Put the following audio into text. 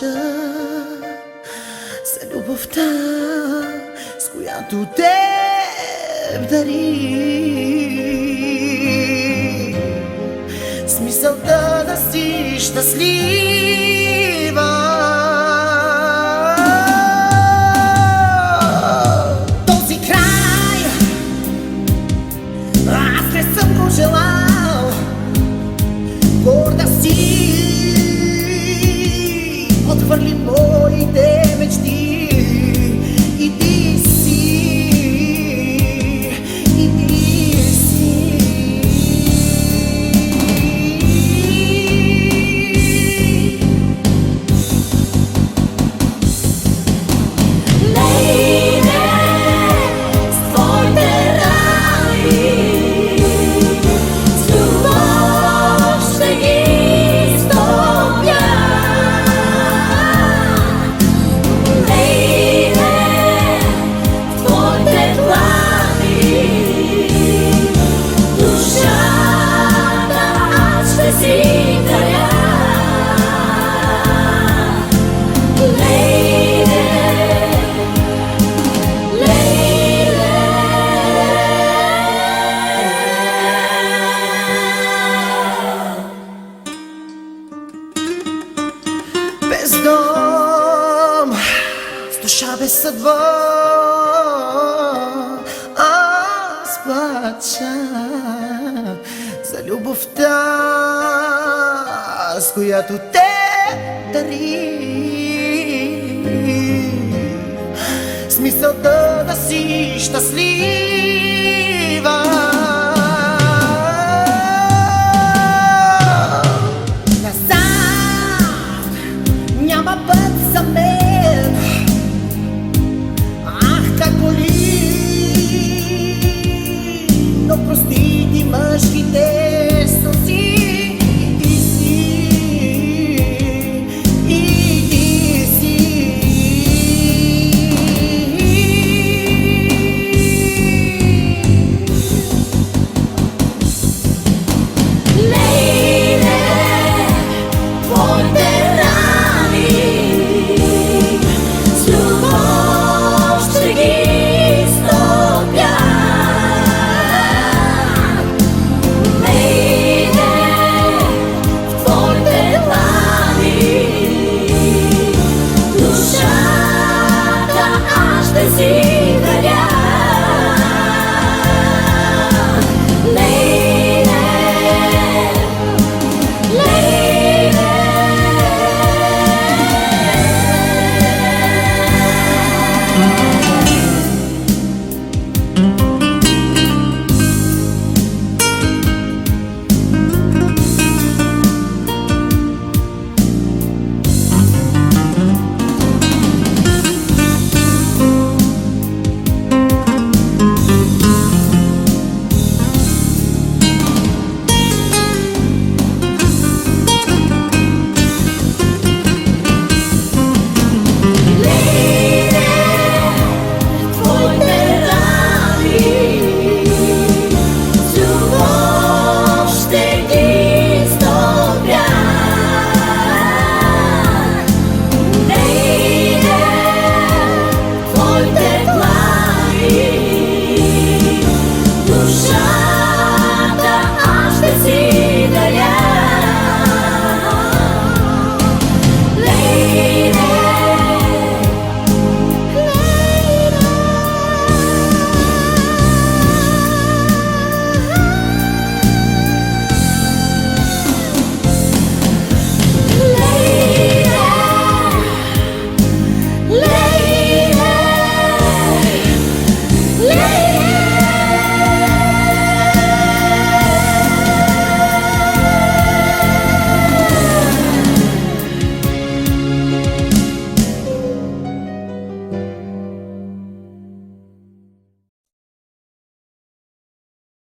плача за любовта С която те вдари Смисълта да си щастлива плача за любовта С която те дари. Смисълта да си щастлив